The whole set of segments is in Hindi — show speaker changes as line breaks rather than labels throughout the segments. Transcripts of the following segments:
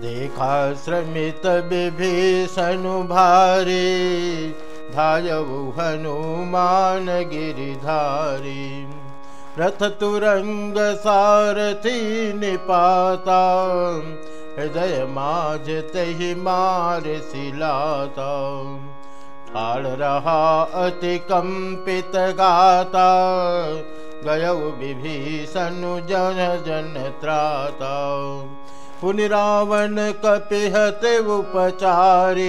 देखा श्रमित विभीषण भारी हनुमान गिरिधारी। रथ तुरंग सारथी निपाता हृदय माझ तही मार सिलाता। ठाड़ रहा अति कंपित गाता गय विभीषण जन जन त्राता पुनि रावण कपिहत उपचारी,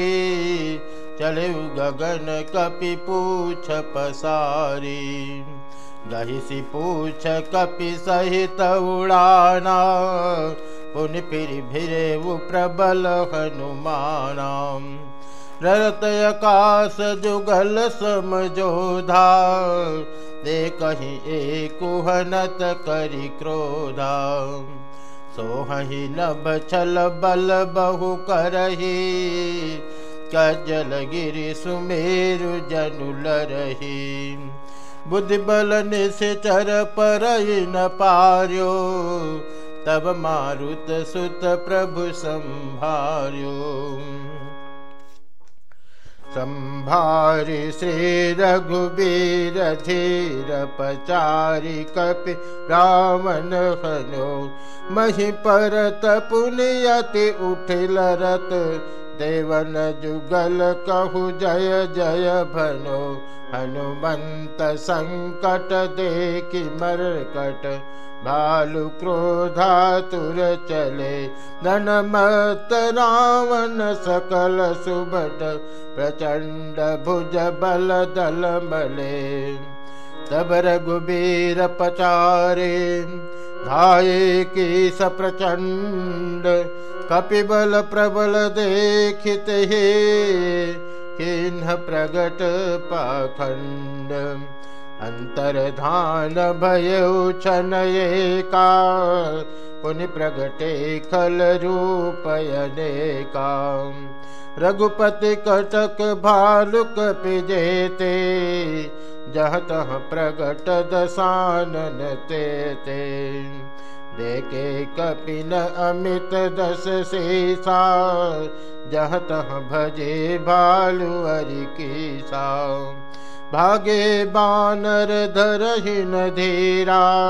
चले गगन कपि पूछ पसारी। दहिसी पूछ कपि सहित उड़ाना, पुन फिर भिरे वो प्रबल हनुमाना। रत आकाश जुगल समझोधा, दे कहीं एक हनत करी क्रोधा। सोहि नभ छल बल बहु करही। कजल गिरि सुमेरु जनु लरही बुद्धि बल निश्चर पर न पार्यो। तब मारुत सुत प्रभु संभार्यो सं श्रीरघुबीरधीरपचारि धीर पचारि कपि रावण महि परत पुनियति उठिलरत देवन जुगल कहु जय जय भनो। हनुमंत संकट देखि मरकट। भालु क्रोधातुर चले। ननमत रावण सकल सुबट प्रचंड भुज बल दल मले तब रघुबीर पचारे, धाये की सप्रचंड कपिबल प्रबल देखित हे, किन्ह प्रगट पाखंड। अंतर्धान भय छनये का पुनि प्रगटे खल रूपयने का रघुपति कटक भालुक पिजेते जह तह प्रगट दसानन ते, ते। देखे कपिन अमित दस शेषा। जह तह भजे भालु अरि सा भागे बानर धरहीन धीरा।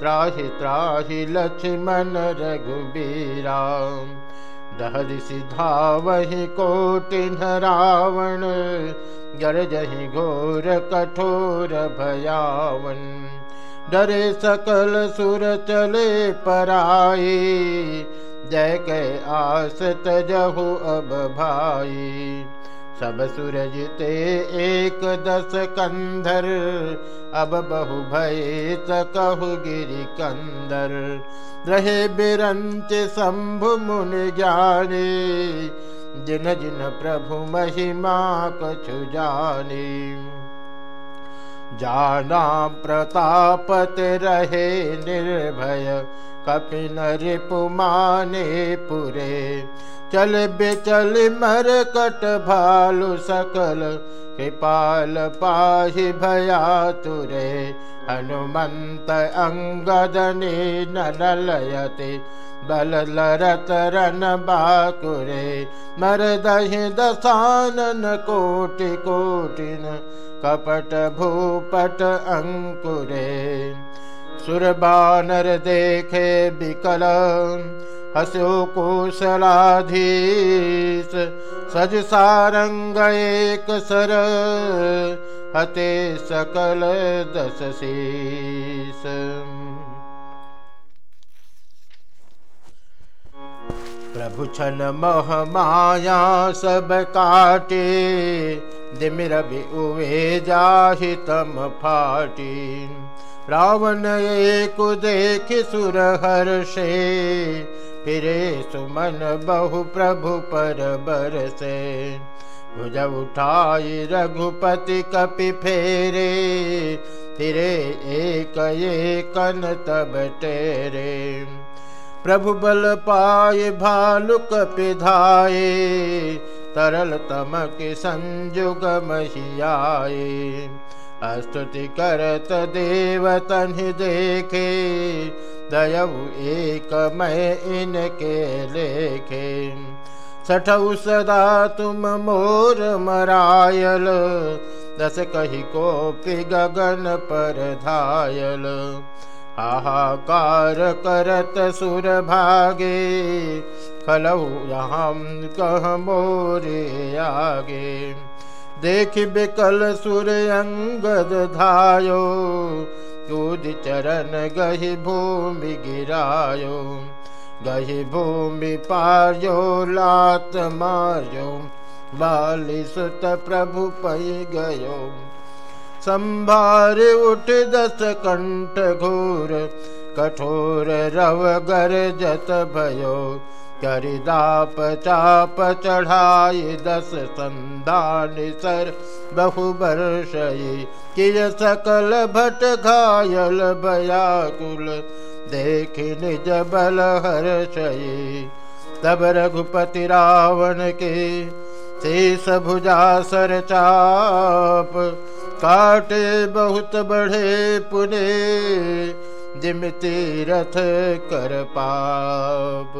त्राहि त्राहि लक्ष्मण रघुबीरा दहर सिधा वही कोटिन रावण गरजहि घोर कठोर भयावन। डरे सकल सुर चले पराई, जय के आस तजहु अब भाई। सब सूरजते एक दस कंधर। अब बहु भय तहु गिरि कंदर रहे बिरंत शंभु मुन ज्ञानी जिन जिन प्रभु महिमा कछु जानी। जाना प्रतापत रहे निर्भय कपिन रिपुमाने पुरे। चल बेचल मर कट भालु सकल कृपाल पाहि भया तु हनुमन्त अङ्गदनि नलयते। बलरतरन बाकुरे मरदहि दशन कोटि कोटिन। कपट भूपट अङ्कुरे। सुरबानर देखे बिकल हस्यो कुशलाधीश सज सारंग एक सर, हते सकल दस शीस प्रभु छन मह माया सब काटे, दिमिर भी उवे जाहि तम फाटी। रावण एक देख सुर हर्षे फिरे सुमन बहु प्रभु पर बरसे। भुज उठाई रघुपति कपि फेरे। फिरे एक कन तब तेरे प्रभु बल पाए भालु कपि धाये तरल तमक संजुग महियाए। स्तुति करत देवतन देखे। दयऊ एक मैं इनके लेखे। सठऊ सदा तुम मोर मरायल, दस कही को गगन पर धायल। हाहाकार करत सुर भागे, खलऊ यहाँ कह मोरे आगे। देख बिकल सुर अंगद धायो चरण गही भूमि गिरायो गही भूमि पार्यो लात मार्यो बाली प्रभु पै गयो। संभार उठ दस कंठ घोर कठोर रव गर जत भयो करिदाप चाप चढ़ाई दस संदान सर बहु वर्षयी किय सकल भट घायल बयाकुल देख निज बल हर्षयी तब रघुपति रावण के शेष भुजा सर चाप काटे बहुत बढ़े पुने जिम तीरथ कर पाप।